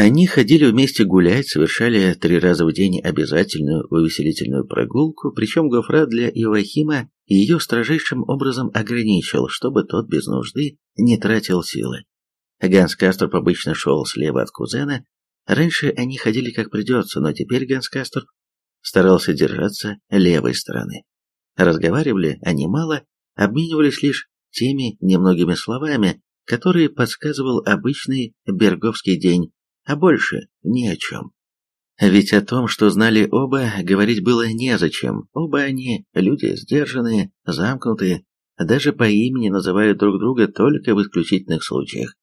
Они ходили вместе гулять, совершали три раза в день обязательную увеселительную прогулку, причем Гофра для Иоахима ее строжайшим образом ограничил, чтобы тот без нужды не тратил силы. Ганс Касторп обычно шел слева от кузена. Раньше они ходили как придется, но теперь Ганс Касторп старался держаться левой стороны. Разговаривали они мало, обменивались лишь теми немногими словами, которые подсказывал обычный берговский день, а больше ни о чем. Ведь о том, что знали оба, говорить было незачем. Оба они люди сдержанные, замкнутые, даже по имени называют друг друга только в исключительных случаях.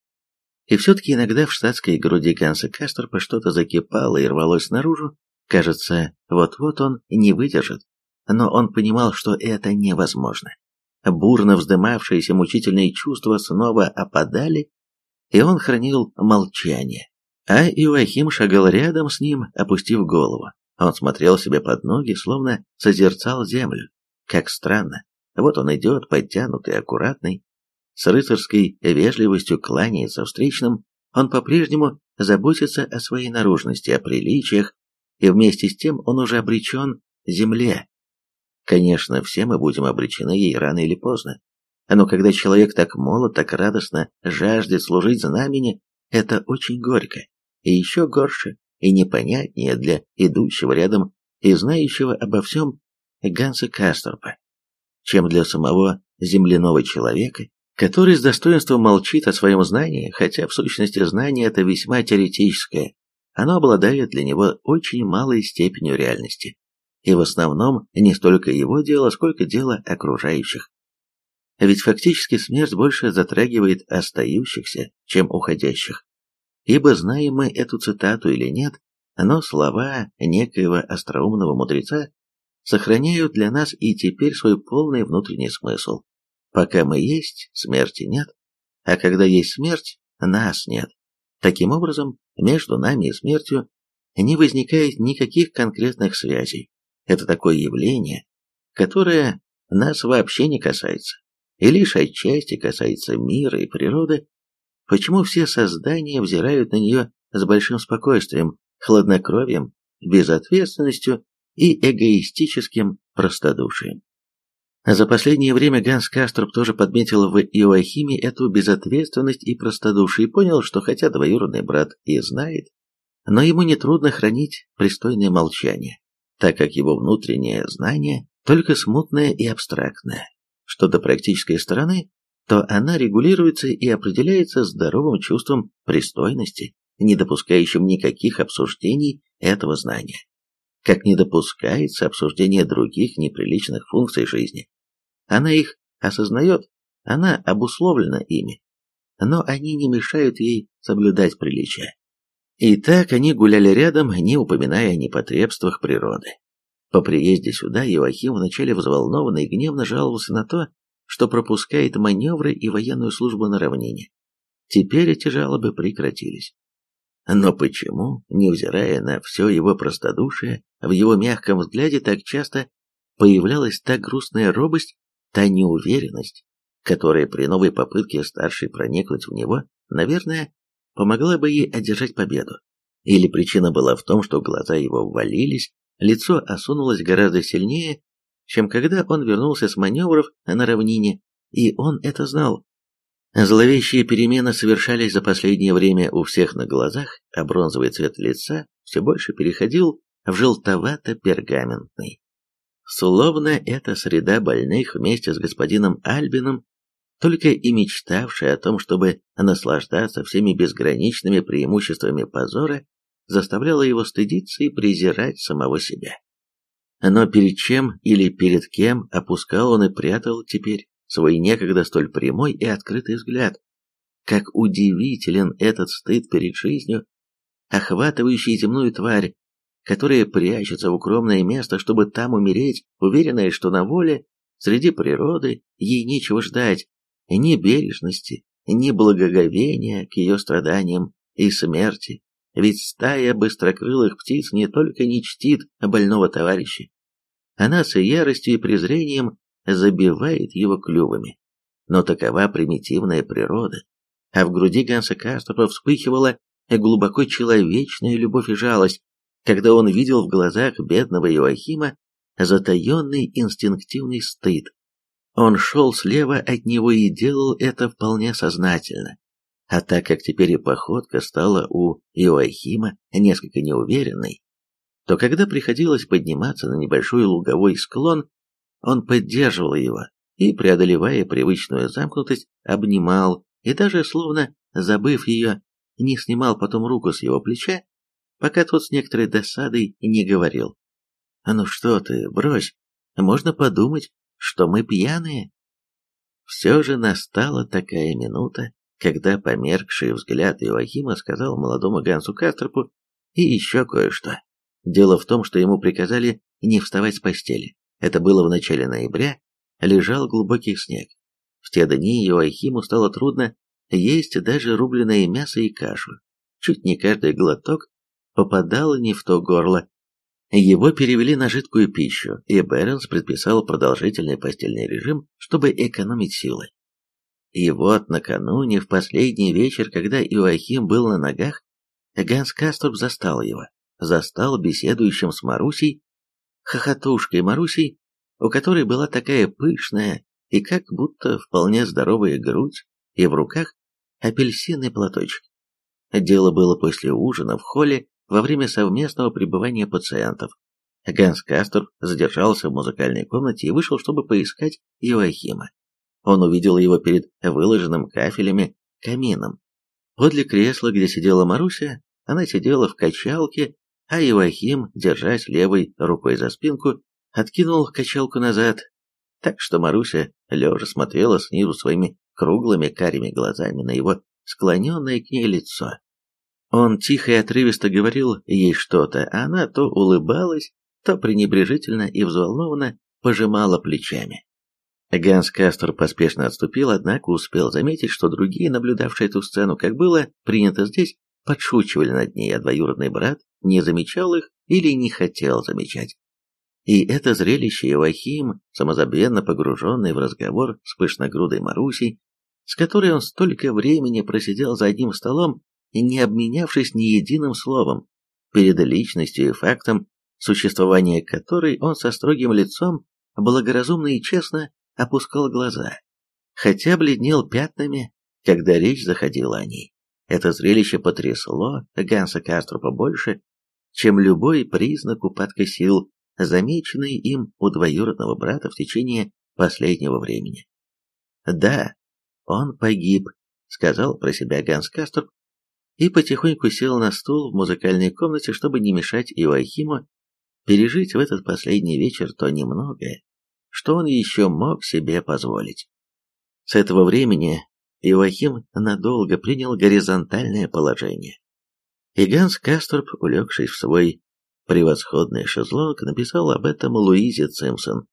И все-таки иногда в штатской груди Ганса Касторпа что-то закипало и рвалось наружу. Кажется, вот-вот он не выдержит. Но он понимал, что это невозможно. Бурно вздымавшиеся мучительные чувства снова опадали, и он хранил молчание. А Иоахим шагал рядом с ним, опустив голову. Он смотрел себе под ноги, словно созерцал землю. Как странно. Вот он идет, подтянутый, аккуратный, с рыцарской вежливостью кланяется встречным, он по-прежнему заботится о своей наружности, о приличиях, и вместе с тем он уже обречен земле. Конечно, все мы будем обречены ей рано или поздно. Но когда человек так молод, так радостно жаждет служить знамени, это очень горько и еще горше и непонятнее для идущего рядом и знающего обо всем Ганса Касторпа, чем для самого земляного человека, который с достоинством молчит о своем знании, хотя в сущности знание это весьма теоретическое, оно обладает для него очень малой степенью реальности, и в основном не столько его дело, сколько дело окружающих. Ведь фактически смерть больше затрагивает остающихся, чем уходящих ибо знаем мы эту цитату или нет, но слова некоего остроумного мудреца сохраняют для нас и теперь свой полный внутренний смысл. Пока мы есть, смерти нет, а когда есть смерть, нас нет. Таким образом, между нами и смертью не возникает никаких конкретных связей. Это такое явление, которое нас вообще не касается, и лишь отчасти касается мира и природы, Почему все создания взирают на нее с большим спокойствием, хладнокровием, безответственностью и эгоистическим простодушием? За последнее время Ганс Кастроп тоже подметил в Иоахиме эту безответственность и простодушие и понял, что хотя двоюродный брат и знает, но ему нетрудно хранить пристойное молчание, так как его внутреннее знание только смутное и абстрактное. Что до практической стороны, то она регулируется и определяется здоровым чувством пристойности, не допускающим никаких обсуждений этого знания, как не допускается обсуждение других неприличных функций жизни. Она их осознает, она обусловлена ими, но они не мешают ей соблюдать приличия. И так они гуляли рядом, не упоминая о непотребствах природы. По приезде сюда Иоахим вначале взволнованно и гневно жаловался на то, что пропускает маневры и военную службу на равнине. Теперь эти жалобы прекратились. Но почему, невзирая на все его простодушие, в его мягком взгляде так часто появлялась та грустная робость, та неуверенность, которая при новой попытке старшей проникнуть в него, наверное, помогла бы ей одержать победу? Или причина была в том, что глаза его ввалились, лицо осунулось гораздо сильнее, чем когда он вернулся с маневров на равнине, и он это знал. Зловещие перемены совершались за последнее время у всех на глазах, а бронзовый цвет лица все больше переходил в желтовато-пергаментный. Словно эта среда больных вместе с господином Альбином, только и мечтавшая о том, чтобы наслаждаться всеми безграничными преимуществами позора, заставляла его стыдиться и презирать самого себя. Но перед чем или перед кем опускал он и прятал теперь свой некогда столь прямой и открытый взгляд. Как удивителен этот стыд перед жизнью, охватывающий земную тварь, которая прячется в укромное место, чтобы там умереть, уверенная, что на воле, среди природы, ей нечего ждать, ни бережности, ни благоговения к ее страданиям и смерти, ведь стая быстрокрылых птиц не только не чтит больного товарища, она с яростью и презрением забивает его клювами. Но такова примитивная природа, а в груди Ганса Кастропа вспыхивала глубоко человечная любовь и жалость, когда он видел в глазах бедного Иоахима затаенный инстинктивный стыд. Он шел слева от него и делал это вполне сознательно. А так как теперь и походка стала у Иоахима несколько неуверенной, то когда приходилось подниматься на небольшой луговой склон, он поддерживал его и, преодолевая привычную замкнутость, обнимал и даже, словно забыв ее, не снимал потом руку с его плеча, пока тот с некоторой досадой не говорил. «А ну что ты, брось, можно подумать, что мы пьяные». Все же настала такая минута, когда померкший взгляд Иоахима сказал молодому Гансу Кастропу и еще кое-что. Дело в том, что ему приказали не вставать с постели. Это было в начале ноября, лежал глубокий снег. В те дни Иоахиму стало трудно есть даже рубленое мясо и кашу. Чуть не каждый глоток попадал не в то горло. Его перевели на жидкую пищу, и Бернс предписал продолжительный постельный режим, чтобы экономить силы. И вот накануне, в последний вечер, когда Иоахим был на ногах, Ганс Касторб застал его. Застал беседующим с Марусей, хохотушкой Марусей, у которой была такая пышная и как будто вполне здоровая грудь, и в руках апельсинный платочек. Дело было после ужина в холле во время совместного пребывания пациентов. Ганс Кастер задержался в музыкальной комнате и вышел, чтобы поискать Иоахима. Он увидел его перед выложенным кафелями камином. Подле кресла, где сидела Маруся, она сидела в качалке, а Иоахим, держась левой рукой за спинку, откинул качалку назад, так что Маруся лежа смотрела снизу своими круглыми карими глазами на его склоненное к ней лицо. Он тихо и отрывисто говорил ей что-то, а она то улыбалась, то пренебрежительно и взволнованно пожимала плечами. Ганс Кастер поспешно отступил, однако успел заметить, что другие, наблюдавшие эту сцену, как было принято здесь, подшучивали над ней, а двоюродный брат не замечал их или не хотел замечать. И это зрелище Евахим, самозабвенно погруженный в разговор с пышногрудой Марусей, с которой он столько времени просидел за одним столом, не обменявшись ни единым словом, перед личностью и фактом, существования которой он со строгим лицом, благоразумно и честно опускал глаза, хотя бледнел пятнами, когда речь заходила о ней. Это зрелище потрясло Ганса Каструпа больше, чем любой признак упадка сил, замеченный им у двоюродного брата в течение последнего времени. Да, он погиб, сказал про себя Ганс Каструб и потихоньку сел на стул в музыкальной комнате, чтобы не мешать Иоахиму пережить в этот последний вечер то немногое, что он еще мог себе позволить. С этого времени Иоахим надолго принял горизонтальное положение. И Ганс Касторп, улегшись в свой превосходный шезлонг, написал об этом Луизе Цимсон.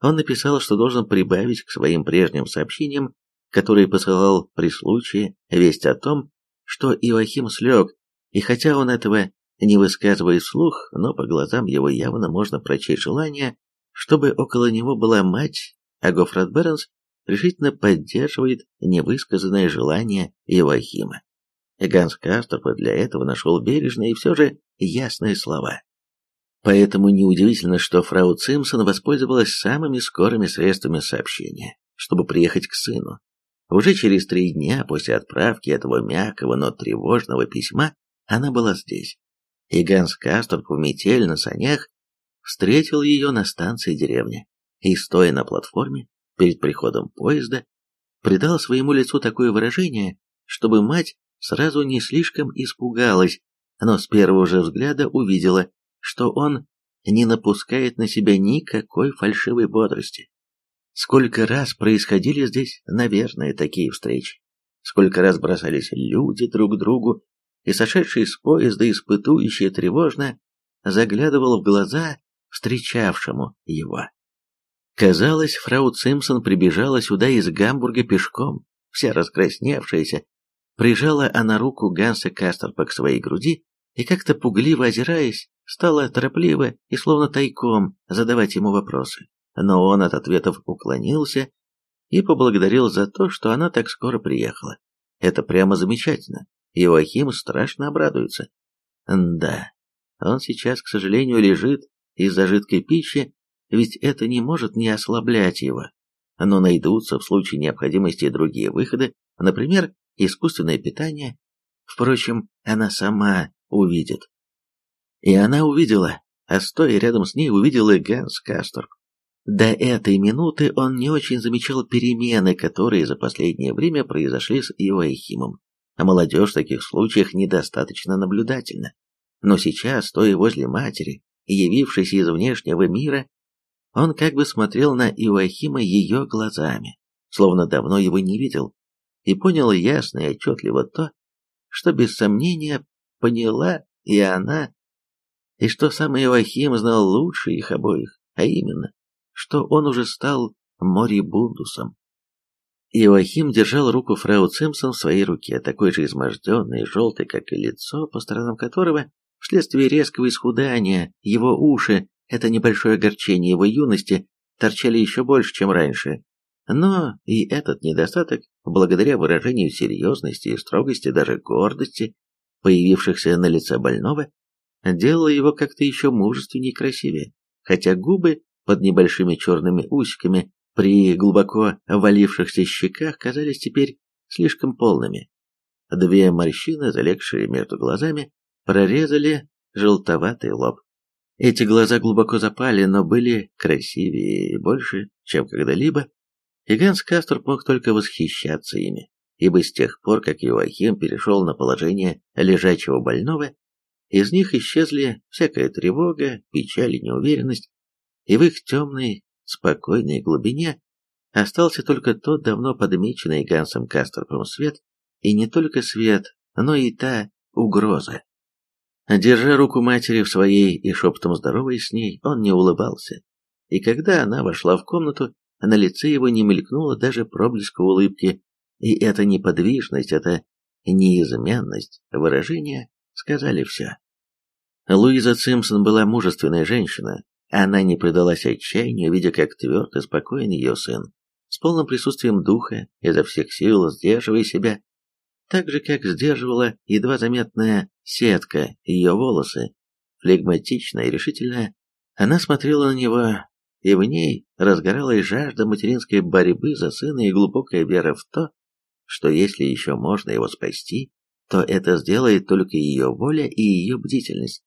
Он написал, что должен прибавить к своим прежним сообщениям, которые посылал при случае, весть о том, что Иоахим слег, и хотя он этого не высказывает вслух, но по глазам его явно можно прочесть желание, чтобы около него была мать, а Гофрат Бернс решительно поддерживает невысказанное желание Иоахима. Ганс Касторп для этого нашел бережные и все же ясные слова. Поэтому неудивительно, что фрау Цимсон воспользовалась самыми скорыми средствами сообщения, чтобы приехать к сыну. Уже через три дня после отправки этого мягкого, но тревожного письма она была здесь. И Ганс Касторп в метель на санях встретил ее на станции деревни и, стоя на платформе перед приходом поезда, придал своему лицу такое выражение, чтобы мать сразу не слишком испугалась, но с первого же взгляда увидела, что он не напускает на себя никакой фальшивой бодрости. Сколько раз происходили здесь, наверное, такие встречи. Сколько раз бросались люди друг к другу, и сошедший с поезда испытующий тревожно заглядывал в глаза встречавшему его. Казалось, фрау Цимсон прибежала сюда из Гамбурга пешком, вся раскрасневшаяся. Прижала она руку Ганса Кастерпа к своей груди и как-то пугливо озираясь, стала торопливо и словно тайком задавать ему вопросы. Но он от ответов уклонился и поблагодарил за то, что она так скоро приехала. Это прямо замечательно. Иоахим страшно обрадуется. Да, он сейчас, к сожалению, лежит из-за жидкой пищи, ведь это не может не ослаблять его. Но найдутся в случае необходимости другие выходы, например, искусственное питание. Впрочем, она сама увидит. И она увидела, а стоя рядом с ней увидела Ганс Касторп. До этой минуты он не очень замечал перемены, которые за последнее время произошли с Иоахимом. А молодежь в таких случаях недостаточно наблюдательна. Но сейчас, стоя возле матери явившись из внешнего мира, он как бы смотрел на Иоахима ее глазами, словно давно его не видел, и понял ясно и отчетливо то, что без сомнения поняла и она, и что сам Иоахим знал лучше их обоих, а именно, что он уже стал морибундусом. Иоахим держал руку фрау Цимсон в своей руке, такой же изможденный и желтый, как и лицо, по сторонам которого, вследствие резкого исхудания, его уши, это небольшое огорчение его юности, торчали еще больше, чем раньше. Но и этот недостаток, благодаря выражению серьезности и строгости, даже гордости, появившихся на лице больного, делало его как-то еще мужественнее и красивее, хотя губы под небольшими черными усиками при глубоко валившихся щеках казались теперь слишком полными. Две морщины, залегшие между глазами, прорезали желтоватый лоб. Эти глаза глубоко запали, но были красивее и больше, чем когда-либо, и Ганс Кастер мог только восхищаться ими, ибо с тех пор, как Иоахим перешел на положение лежачего больного, из них исчезли всякая тревога, печаль и неуверенность, и в их темной, спокойной глубине остался только тот давно подмеченный Гансом Кастерпом свет, и не только свет, но и та угроза. Держа руку матери в своей и шепотом здороваясь с ней, он не улыбался. И когда она вошла в комнату, на лице его не мелькнуло даже проблеска улыбки, и эта неподвижность, эта неизменность выражения сказали все. Луиза Симпсон была мужественная женщина, она не предалась отчаянию, видя, как тверд и спокоен ее сын, с полным присутствием духа, изо всех сил сдерживая себя, так же, как сдерживала едва заметная сетка ее волосы, флегматичная и решительная, она смотрела на него, и в ней разгоралась жажда материнской борьбы за сына и глубокая вера в то, что если еще можно его спасти, то это сделает только ее воля и ее бдительность.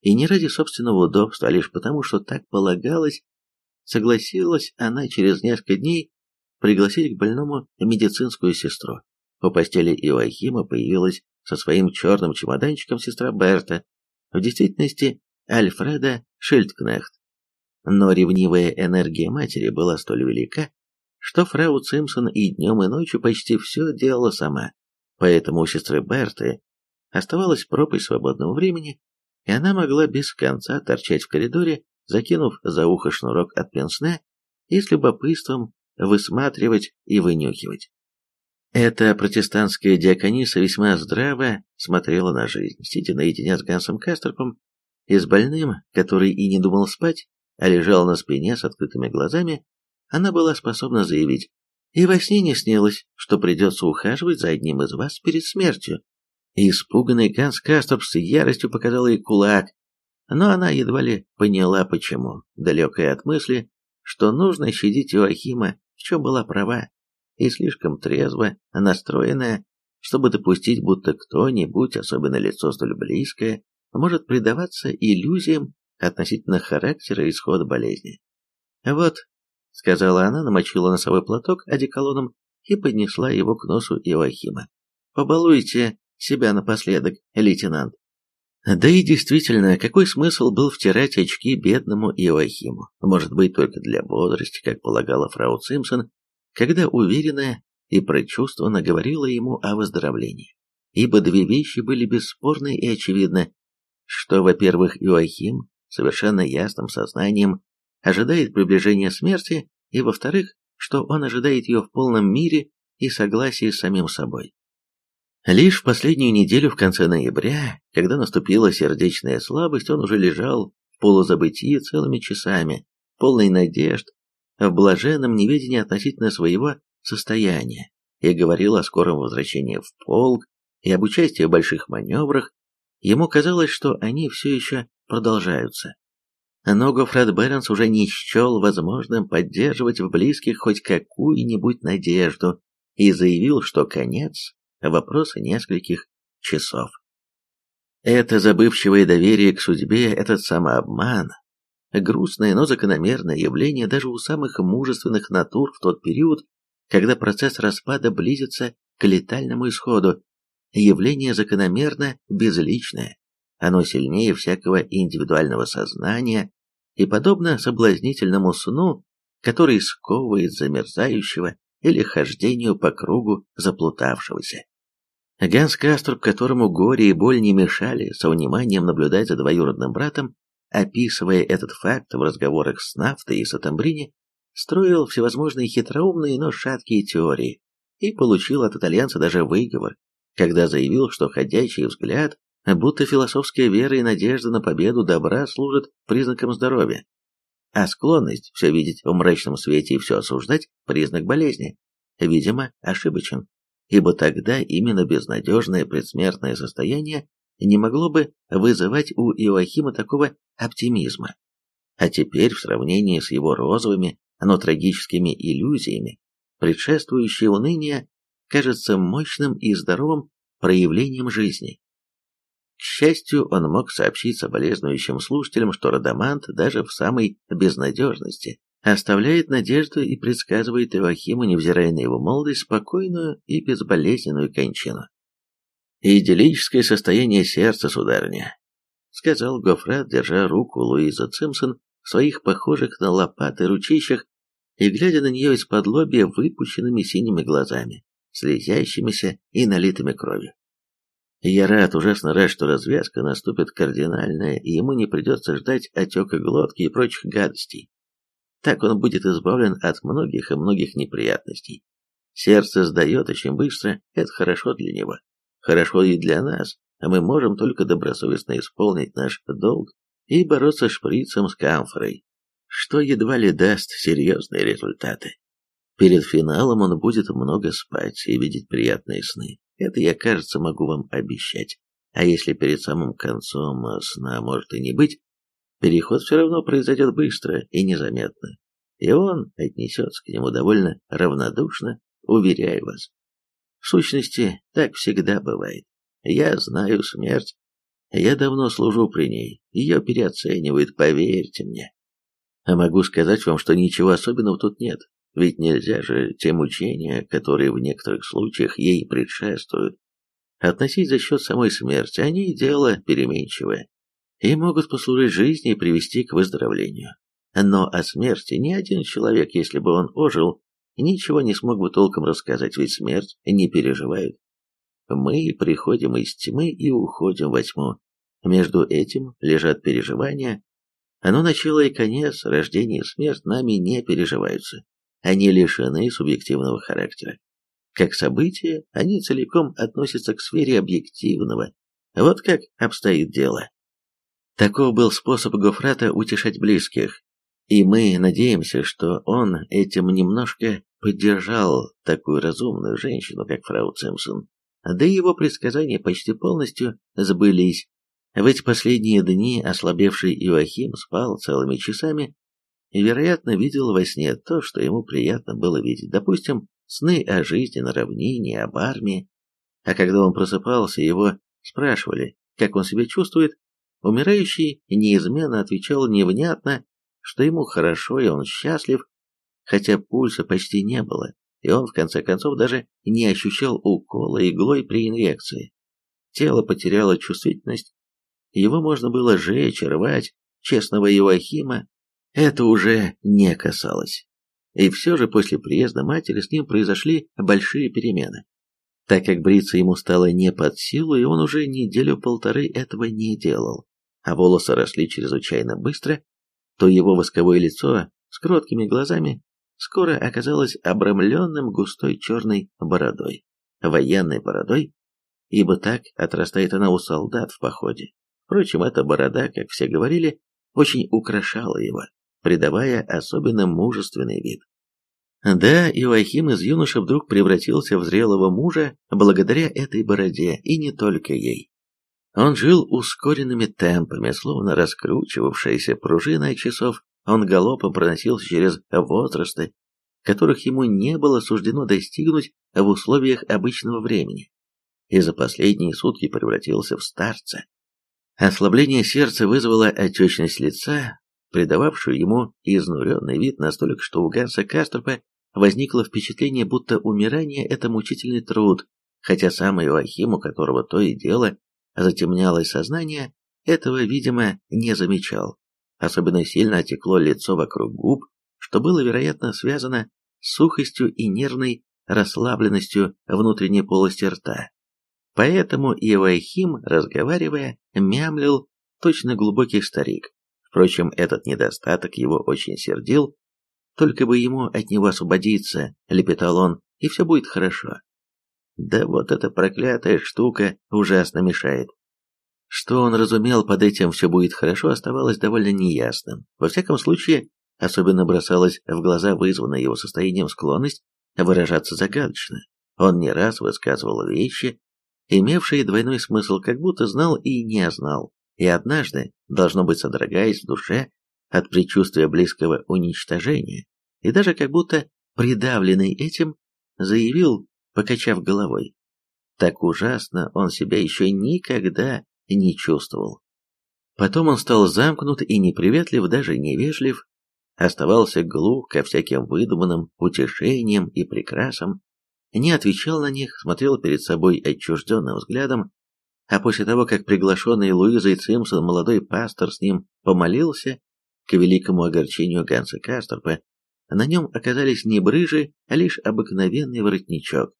И не ради собственного удобства, а лишь потому, что так полагалось, согласилась она через несколько дней пригласить к больному медицинскую сестру. У постели Иоахима появилась со своим черным чемоданчиком сестра Берта, в действительности Альфреда Шильдкнехт. Но ревнивая энергия матери была столь велика, что фрау Цимсон и днем, и ночью почти все делала сама. Поэтому у сестры Берты оставалась пропасть свободного времени, и она могла без конца торчать в коридоре, закинув за ухо шнурок от пенсне и с любопытством высматривать и вынюхивать. Эта протестантская диакониса весьма здраво смотрела на жизнь, сидя наедине с Гансом Кастерпом и с больным, который и не думал спать, а лежал на спине с открытыми глазами, она была способна заявить, и во сне не снилось, что придется ухаживать за одним из вас перед смертью. Испуганный Ганс Кастерп с яростью показал ей кулак, но она едва ли поняла почему, далекая от мысли, что нужно щадить Иоахима, в чем была права и слишком трезво настроенная, чтобы допустить, будто кто-нибудь, особенно лицо столь близкое, может предаваться иллюзиям относительно характера и исхода болезни. «Вот», — сказала она, намочила носовой платок одеколоном и поднесла его к носу Иоахима. «Побалуйте себя напоследок, лейтенант». Да и действительно, какой смысл был втирать очки бедному Иоахиму? Может быть, только для бодрости, как полагала фрау Цимсон, когда уверенно и прочувствованно говорила ему о выздоровлении. Ибо две вещи были бесспорны и очевидны, что, во-первых, Иоахим совершенно ясным сознанием ожидает приближения смерти, и, во-вторых, что он ожидает ее в полном мире и согласии с самим собой. Лишь в последнюю неделю в конце ноября, когда наступила сердечная слабость, он уже лежал в полузабытии целыми часами, полный надежд, в блаженном неведении относительно своего состояния и говорил о скором возвращении в полк и об участии в больших маневрах, ему казалось, что они все еще продолжаются. Но Гофрат Бернс уже не счел возможным поддерживать в близких хоть какую-нибудь надежду и заявил, что конец – вопрос нескольких часов. Это забывчивое доверие к судьбе, этот самообман, грустное, но закономерное явление даже у самых мужественных натур в тот период, когда процесс распада близится к летальному исходу, явление закономерно безличное, оно сильнее всякого индивидуального сознания и подобно соблазнительному сну, который сковывает замерзающего или хождению по кругу заплутавшегося. Ганс Каструб, которому горе и боль не мешали со вниманием наблюдать за двоюродным братом, описывая этот факт в разговорах с Нафтой и Сатамбрини, строил всевозможные хитроумные, но шаткие теории и получил от итальянца даже выговор, когда заявил, что ходячий взгляд, будто философская вера и надежда на победу добра служат признаком здоровья, а склонность все видеть в мрачном свете и все осуждать – признак болезни, видимо, ошибочен, ибо тогда именно безнадежное предсмертное состояние не могло бы вызывать у Иоахима такого оптимизма. А теперь в сравнении с его розовыми, но трагическими иллюзиями, предшествующее уныние кажется мощным и здоровым проявлением жизни. К счастью, он мог сообщить соболезнующим слушателям, что Радамант даже в самой безнадежности оставляет надежду и предсказывает Иоахиму, невзирая на его молодость, спокойную и безболезненную кончину. «Идиллическое состояние сердца, сударыня», — сказал Гофрат, держа руку Луиза Цимсон в своих похожих на лопаты ручищах и глядя на нее из-под лобья выпущенными синими глазами, слезящимися и налитыми кровью. Я рад, ужасно рад, что развязка наступит кардинальная, и ему не придется ждать отека глотки и прочих гадостей. Так он будет избавлен от многих и многих неприятностей. Сердце сдает очень быстро, это хорошо для него. Хорошо и для нас, а мы можем только добросовестно исполнить наш долг и бороться шприцем с камфорой, что едва ли даст серьезные результаты. Перед финалом он будет много спать и видеть приятные сны. Это я, кажется, могу вам обещать. А если перед самым концом сна может и не быть, переход все равно произойдет быстро и незаметно. И он отнесется к нему довольно равнодушно, уверяю вас. В сущности, так всегда бывает. Я знаю смерть. Я давно служу при ней. Ее переоценивают, поверьте мне. А могу сказать вам, что ничего особенного тут нет. Ведь нельзя же те мучения, которые в некоторых случаях ей предшествуют, относить за счет самой смерти. Они дело переменчивое и могут послужить жизни и привести к выздоровлению. Но о смерти ни один человек, если бы он ожил, ничего не смог бы толком рассказать, ведь смерть не переживают. Мы приходим из тьмы и уходим во тьму. Между этим лежат переживания, но начало и конец, рождение и смерть нами не переживаются. Они лишены субъективного характера. Как события, они целиком относятся к сфере объективного. Вот как обстоит дело. Таков был способ Гофрата утешать близких, и мы надеемся, что он этим немножко поддержал такую разумную женщину, как фрау Цимпсон. Да и его предсказания почти полностью сбылись. В эти последние дни ослабевший Иоахим спал целыми часами и, вероятно, видел во сне то, что ему приятно было видеть. Допустим, сны о жизни на равнине, об армии. А когда он просыпался, его спрашивали, как он себя чувствует, умирающий неизменно отвечал невнятно что ему хорошо и он счастлив, хотя пульса почти не было, и он в конце концов даже не ощущал укола иглой при инъекции. Тело потеряло чувствительность, его можно было жечь, рвать, честного Иоахима это уже не касалось. И все же после приезда матери с ним произошли большие перемены. Так как бриться ему стало не под силу, и он уже неделю-полторы этого не делал, а волосы росли чрезвычайно быстро, то его восковое лицо с кроткими глазами скоро оказалось обрамленным густой черной бородой, военной бородой, ибо так отрастает она у солдат в походе. Впрочем, эта борода, как все говорили, очень украшала его, придавая особенно мужественный вид. Да, Иоахим из юноши вдруг превратился в зрелого мужа благодаря этой бороде, и не только ей. Он жил ускоренными темпами, словно раскручивавшаяся пружина часов, он галопом проносился через возрасты, которых ему не было суждено достигнуть в условиях обычного времени, и за последние сутки превратился в старца. Ослабление сердца вызвало отечность лица, придававшую ему изнуренный вид настолько, что у Ганса Кастропа возникло впечатление, будто умирание – это мучительный труд, хотя сам Иоахим, у которого то и дело затемнялось сознание, этого, видимо, не замечал. Особенно сильно отекло лицо вокруг губ, что было, вероятно, связано с сухостью и нервной расслабленностью внутренней полости рта. Поэтому Иоахим, разговаривая, мямлил точно глубокий старик. Впрочем, этот недостаток его очень сердил, только бы ему от него освободиться, лепетал он, и все будет хорошо. Да вот эта проклятая штука ужасно мешает. Что он разумел под этим «все будет хорошо» оставалось довольно неясным. Во всяком случае, особенно бросалась в глаза вызванная его состоянием склонность выражаться загадочно. Он не раз высказывал вещи, имевшие двойной смысл, как будто знал и не знал, и однажды, должно быть содрогаясь в душе, от предчувствия близкого уничтожения, и даже как будто придавленный этим, заявил, покачав головой. Так ужасно он себя еще никогда не чувствовал. Потом он стал замкнут и неприветлив, даже невежлив, оставался глух ко всяким выдуманным утешениям и прекрасам, не отвечал на них, смотрел перед собой отчужденным взглядом, а после того, как приглашенный Луизой Цимсон молодой пастор с ним помолился, к великому огорчению Ганса Кастерпа, на нем оказались не брыжи, а лишь обыкновенный воротничок.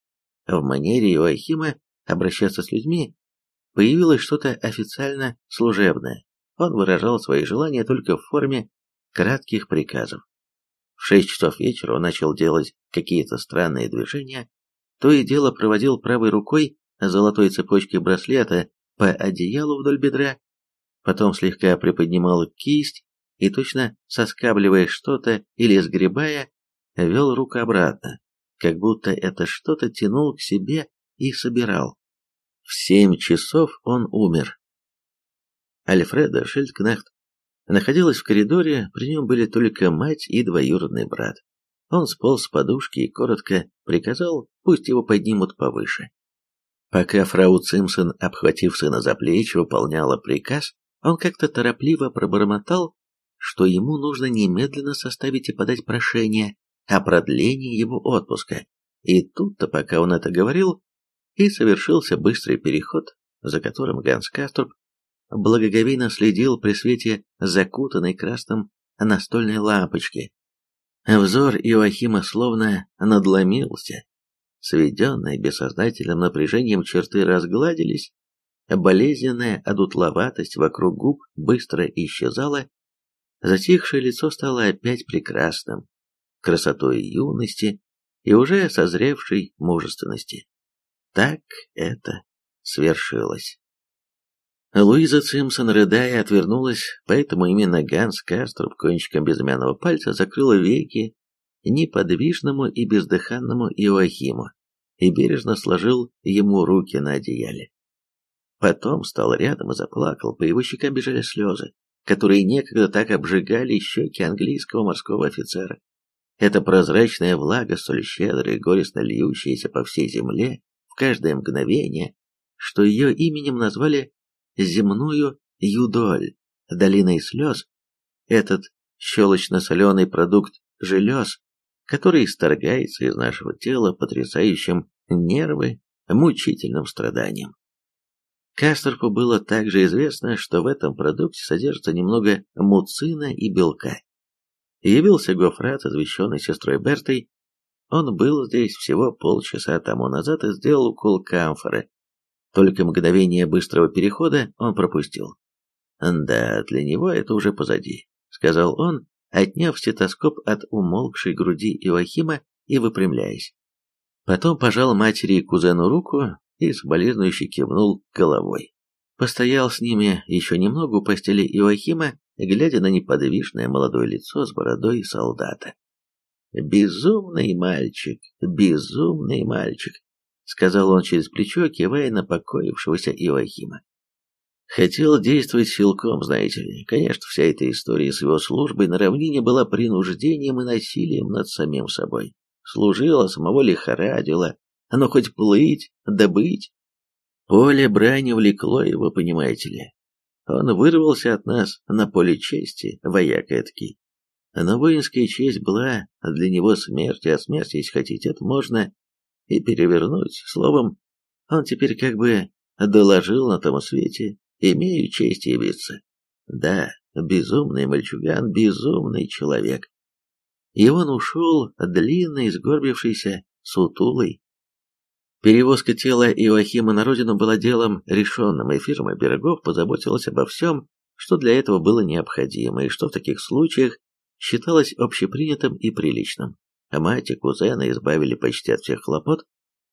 В манере Иоахима обращаться с людьми появилось что-то официально служебное. Он выражал свои желания только в форме кратких приказов. В шесть часов вечера он начал делать какие-то странные движения, то и дело проводил правой рукой золотой цепочкой браслета по одеялу вдоль бедра, потом слегка приподнимал кисть и, точно соскабливая что-то или сгребая, вел руку обратно, как будто это что-то тянул к себе и собирал. В семь часов он умер. Альфреда Шильдкнехт находилась в коридоре, при нем были только мать и двоюродный брат. Он сполз с подушки и коротко приказал, пусть его поднимут повыше. Пока фрау Цимсон, обхватив сына за плечи, выполняла приказ, он как-то торопливо пробормотал, что ему нужно немедленно составить и подать прошение о продлении его отпуска. И тут-то, пока он это говорил, и совершился быстрый переход, за которым Ганс Каструб благоговейно следил при свете закутанной красным настольной лампочки. Взор Иоахима словно надломился. Сведенные бессознательным напряжением черты разгладились, болезненная одутловатость вокруг губ быстро исчезала, затихшее лицо стало опять прекрасным, красотой юности и уже созревшей мужественности. Так это свершилось. Луиза Цимсон, рыдая, отвернулась, поэтому именно Ганс Кастроп кончиком безымянного пальца закрыла веки неподвижному и бездыханному Иоахиму и бережно сложил ему руки на одеяле. Потом стал рядом и заплакал, по его щекам бежали слезы, которые некогда так обжигали щеки английского морского офицера. Эта прозрачная влага, столь щедрая и горестно льющаяся по всей земле, в каждое мгновение, что ее именем назвали земную юдоль, долиной слез, этот щелочно-соленый продукт желез, который исторгается из нашего тела потрясающим нервы мучительным страданием. Кастерпу было также известно, что в этом продукте содержится немного муцина и белка. Явился Гофрат, извещенный сестрой Бертой. Он был здесь всего полчаса тому назад и сделал укол камфоры, только мгновение быстрого перехода он пропустил. «Да, для него это уже позади», — сказал он, отняв стетоскоп от умолкшей груди Иоахима и выпрямляясь. Потом пожал матери и кузену руку и соболезнующе кивнул головой. Постоял с ними еще немного у постели Иоахима, глядя на неподвижное молодое лицо с бородой солдата. Безумный мальчик, безумный мальчик, сказал он через плечо, кивая на покоившегося Иоахима. Хотел действовать силком, знаете ли. Конечно, вся эта история с его службой на равнине была принуждением и насилием над самим собой. Служила, самого лихорадила, оно хоть плыть, добыть. Поле брани влекло его, понимаете ли. Он вырвался от нас на поле чести, вояка эдакий. Но воинская честь была для него смерть, а смерть, если хотите, это можно и перевернуть. Словом, он теперь как бы доложил на том свете, имею честь явиться. Да, безумный мальчуган, безумный человек. И он ушел, длинный, сгорбившийся, сутулый. Перевозка тела Иоахима на родину была делом решенным, и фирма Берегов позаботилась обо всем, что для этого было необходимо, и что в таких случаях считалось общепринятым и приличным. А мать и кузена избавили почти от всех хлопот,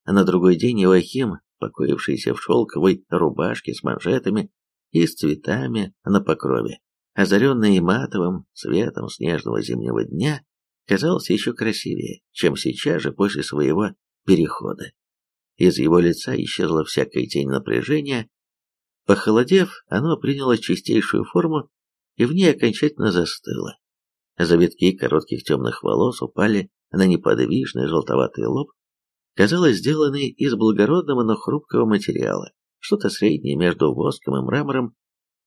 а на другой день Иоахим, покоившийся в шелковой рубашке с манжетами и с цветами на покрове, озаренный матовым цветом снежного зимнего дня, казался еще красивее, чем сейчас же после своего перехода. Из его лица исчезла всякая тень напряжения. Похолодев, оно приняло чистейшую форму и в ней окончательно застыло. Завитки коротких темных волос упали на неподвижный желтоватый лоб, казалось, сделанный из благородного, но хрупкого материала, что-то среднее между воском и мрамором,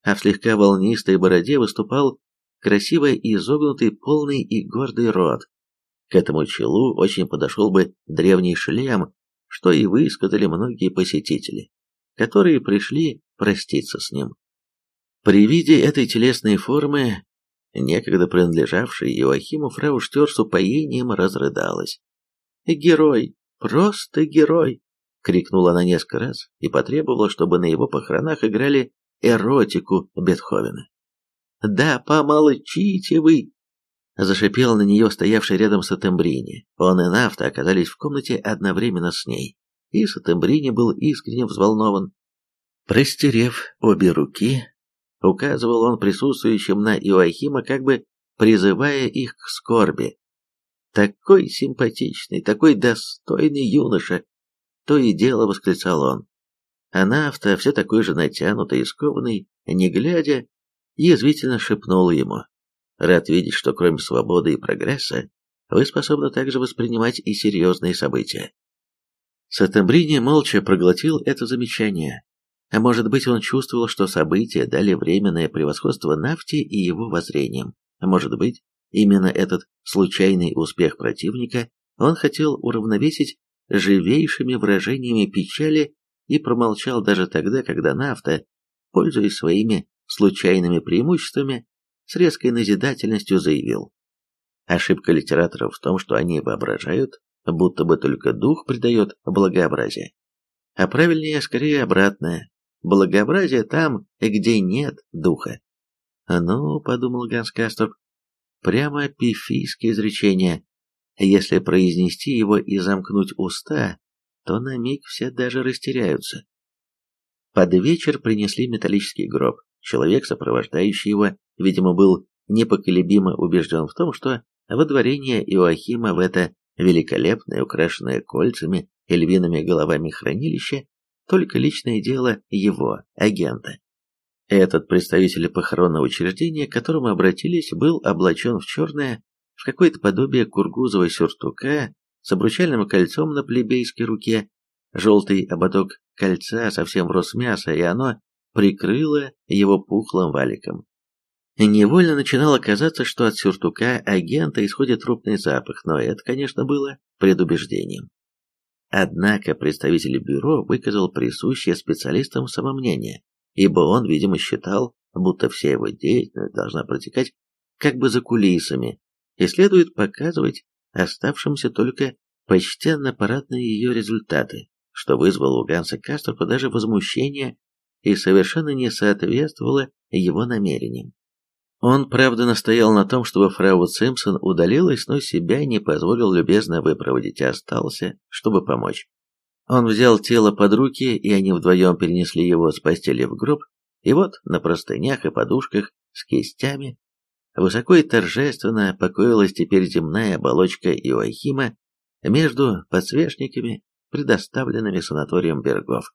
а в слегка волнистой бороде выступал красиво изогнутый полный и гордый рот. К этому челу очень подошел бы древний шлем, что и высказали многие посетители, которые пришли проститься с ним. При виде этой телесной формы некогда принадлежавшей Иоахиму фрау Штер с упоением разрыдалась. «Герой! Просто герой!» — крикнула она несколько раз и потребовала, чтобы на его похоронах играли эротику Бетховена. «Да помолчите вы!» Зашипел на нее стоявший рядом Сатембрини. Он и Нафта оказались в комнате одновременно с ней, и Сатембрини был искренне взволнован. Простерев обе руки, Указывал он присутствующим на Иоахима, как бы призывая их к скорби. «Такой симпатичный, такой достойный юноша!» То и дело восклицал он. А Нафта, все такой же натянутый и скованный, не глядя, язвительно шепнул ему. «Рад видеть, что кроме свободы и прогресса, вы способны также воспринимать и серьезные события». Сатамбрини молча проглотил это замечание, а может быть, он чувствовал, что события дали временное превосходство нафте и его воззрениям. А может быть, именно этот случайный успех противника он хотел уравновесить живейшими выражениями печали и промолчал даже тогда, когда нафта, пользуясь своими случайными преимуществами, с резкой назидательностью заявил. Ошибка литераторов в том, что они воображают, будто бы только дух придает благообразие. А правильнее, скорее, обратное. Благообразие там, где нет духа. Ну, подумал Ганс Касторп, прямо пифийское изречение. Если произнести его и замкнуть уста, то на миг все даже растеряются. Под вечер принесли металлический гроб. Человек, сопровождающий его, видимо, был непоколебимо убежден в том, что водворение Иоахима в это великолепное, украшенное кольцами и львиными головами хранилище только личное дело его, агента. Этот представитель похоронного учреждения, к которому обратились, был облачен в черное, в какое-то подобие кургузового сюртука с обручальным кольцом на плебейской руке, желтый ободок кольца совсем врос мяса, и оно прикрыло его пухлым валиком. Невольно начинало казаться, что от сюртука агента исходит трупный запах, но это, конечно, было предубеждением. Однако представитель бюро выказал присущее специалистам самомнение, ибо он, видимо, считал, будто вся его деятельность должна протекать как бы за кулисами, и следует показывать оставшимся только почтенно-парадные ее результаты, что вызвало у Ганса Касторпа даже возмущение и совершенно не соответствовало его намерениям. Он, правда, настоял на том, чтобы фрау Цимпсон удалилась, но себя не позволил любезно выпроводить, а остался, чтобы помочь. Он взял тело под руки, и они вдвоем перенесли его с постели в гроб, и вот на простынях и подушках с кистями Высоко и торжественно покоилась теперь земная оболочка Иоахима между подсвечниками, предоставленными санаторием Бергов.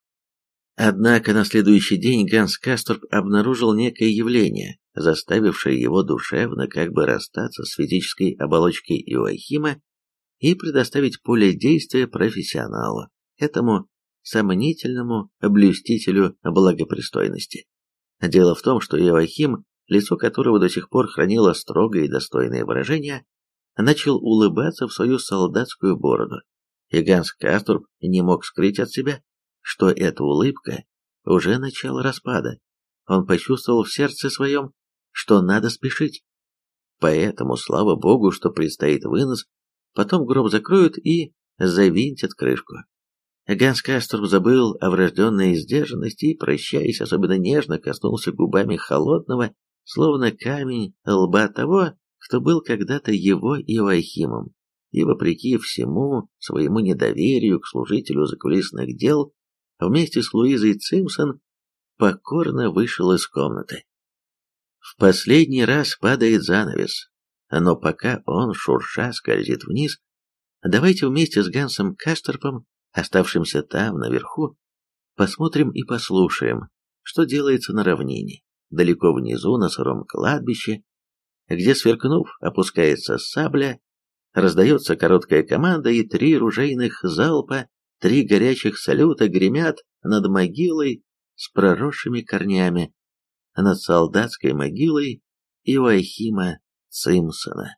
Однако на следующий день Ганс Касторп обнаружил некое явление, заставившее его душевно как бы расстаться с физической оболочкой Иоахима и предоставить поле действия профессионалу, этому сомнительному блюстителю благопристойности. Дело в том, что Иоахим, лицо которого до сих пор хранило строгое и достойное выражение, начал улыбаться в свою солдатскую бороду, и Ганс Касторп не мог скрыть от себя, что эта улыбка уже начало распада. Он почувствовал в сердце своем, что надо спешить. Поэтому, слава богу, что предстоит вынос, потом гроб закроют и завинтят крышку. Ганс Касторб забыл о врожденной сдержанности и, прощаясь, особенно нежно коснулся губами холодного, словно камень, лба того, кто был когда-то его Иоахимом, и, вопреки всему своему недоверию к служителю закулисных дел, вместе с Луизой Цимсон покорно вышел из комнаты. В последний раз падает занавес, но пока он, шурша, скользит вниз, давайте вместе с Гансом Кастерпом, оставшимся там, наверху, посмотрим и послушаем, что делается на равнине, далеко внизу, на сыром кладбище, где, сверкнув, опускается сабля, раздается короткая команда и три ружейных залпа Три горячих салюта гремят над могилой с проросшими корнями, над солдатской могилой Иоахима Цимсона.